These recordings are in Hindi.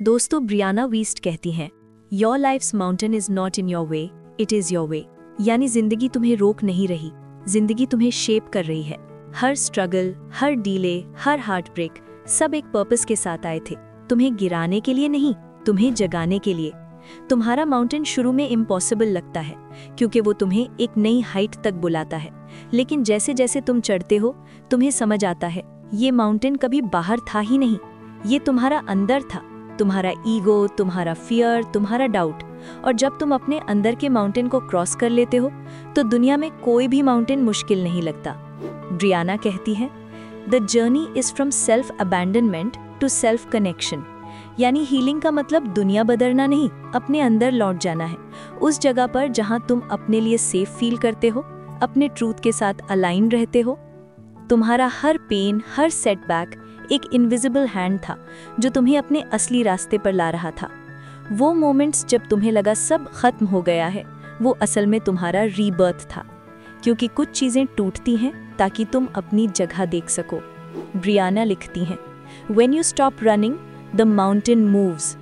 दोस्तों, ब्रियाना वीस्ट कहती हैं your life's mountain is not in your way it is your way यानी ज़िंदगी तुम्हें रोक नहीं रही, ज़िंदगी तुम्हें शेप कर रही है। हर स्ट्रगल हर डीले हर हार्ट ब्रेक सब एक पर्पस के साथ आए थे। तुम्हें गिराने के लिए नहीं, तुम्हें जगाने के लिए। तुम्हारा माउंटेन शुरू में इम्पॉसिबल लगता है, क्योंकि वो तुम्हें एक नई हाइट तक बुलाता है। लेकिन जैसे जैसे तुम चढ़ते हो, तुम्हें समझ आता है, ये माउंटेन कभी बाहर था ही नहीं, ये तुम्हारा अंदर था। तुम्हारा ईगो, तुम्हारा फियर, तुम्हारा डाउट। और जब तुम अपने अंदर के माउंटेन को क्रॉस कर लेते हो तो दुनिया में कोई भी माउंटेन मुश्किल नहीं लगता। ब्रियाना कहती है the journey is from self abandonment to self connection यानी हीलिंग का मतलब दुनिया बदलना नहीं, अपने अंदर लौट जाना है। उस जगह पर जहाँ तुम अपने लिए सेफ़ फील करते हो, अपने ट्रूथ के साथ अलाइन रहते हो, तुम्हारा हर पेन हर सेटबैक एक इनविजिबल हैंड था, जो तुम्हें अपने असली रास्ते पर ला रहा था। वो मोमेंट्स जब तुम्हें लगा सब खत्म हो गया है, वो असल में तुम्हारा रीबर्थ था, क्योंकि कुछ चीज़ें टूटती हैं ताकि तुम अपनी जगह देख सको। ब्रियाना लिखती हैं when you stop running the mountain moves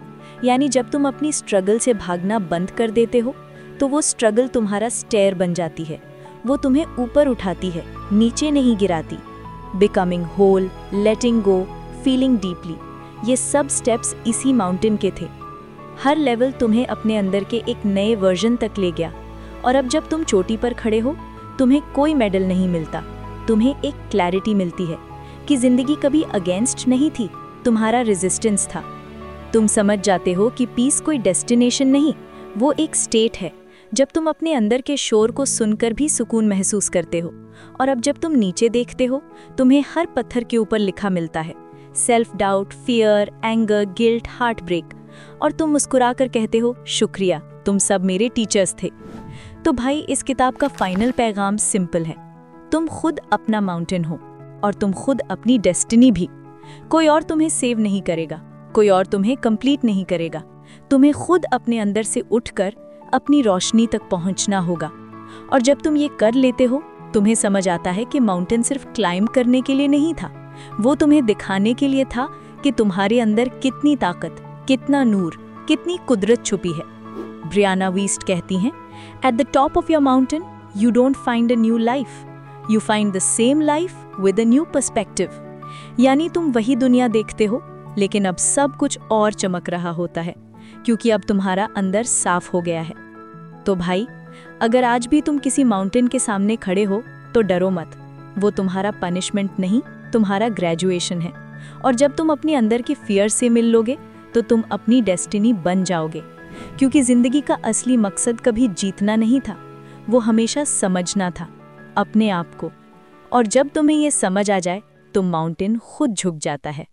यानी जब तुम अपनी स्ट्रगल से भागना बंद कर देते हो तो वो स्ट्रगल तुम्हारा स्टेयर बन जाती है। वो तुम्हें ऊपर उठाती है, नीचे नहीं गिराती। Becoming whole letting go feeling deeply ये सब स्टेप्स इसी माउंटेन के थे। हर लेवल तुम्हें अपने अंदर के एक नए वर्जन तक ले गया। और अब जब तुम चोटी पर खड़े हो, तुम्हें कोई मेडल नहीं मिलता। तुम्हें एक क्लैरिटी मिलती है कि ज़िंदगी कभी अगेंस्ट नहीं थी, तुम्हारा रेजिस्टेंस था। तुम समझ जाते हो कि पीस कोई डेस्टिनेशन नहीं, वो एक स्टेट है। जब तुम अपने अंदर के शोर को सुनकर भी सुकून महसूस करते हो, और अब जब तुम नीचे देखते हो, तुम्हें हर पत्थर के ऊपर लिखा मिलता है self doubt fear anger guilt heartbreak और तुम मुस्कुरा कर कहते हो, शुक्रिया, तुम सब मेरे टीचर्स थे। तो भाई, इस किताब का फाइनल पैगाम सिंपल है। तुम खुद अपना माउंटेन हो, और तुम खुद अपनी डेस्टिनी भी। कोई और तुम्हें सेव नहीं करेगा, कोई और तुम्हें कंप्लीट नहीं करेगा। तुम्हें खुद अपने अंदर से उठकर अपनी रोशनी तक पहुँचना होगा। और जब तुम ये कर लेते हो, तुम्हें समझ आता है कि माउंटेन सिर्फ़ क्लाइंब करने के लिए नहीं था। वो तुम्हें दिखाने के लिए था कि तुम्हारे अंदर कितनी ताकत, कितना नूर, कितनी कुदरत छुपी है। ब्रियाना वीस्ट कहती हैं at the top of your mountain you don't find a new life you find the same life with a new perspective यानी तुम वही दुनिया देखते हो, लेकिन अब सब कुछ और चमक रहा होता है। क्योंकि अब तुम्हारा अंदर साफ़ हो गया है। तो भाई, अगर आज भी तुम किसी माउंटेन के सामने खड़े हो तो डरो मत। वो तुम्हारा पनिशमेंट नहीं, तुम्हारा ग्रेजुएशन है। और जब तुम अपने अंदर की फियर से मिल लोगे तो तुम अपनी डेस्टिनी बन जाओगे। क्योंकि ज़िंदगी का असली मकसद कभी जीतना नहीं था, वो हमेशा समझना था, अपने आप को। और जब तुम्हें ये समझ आ जाए तो माउंटेन खुद झुक जाता है।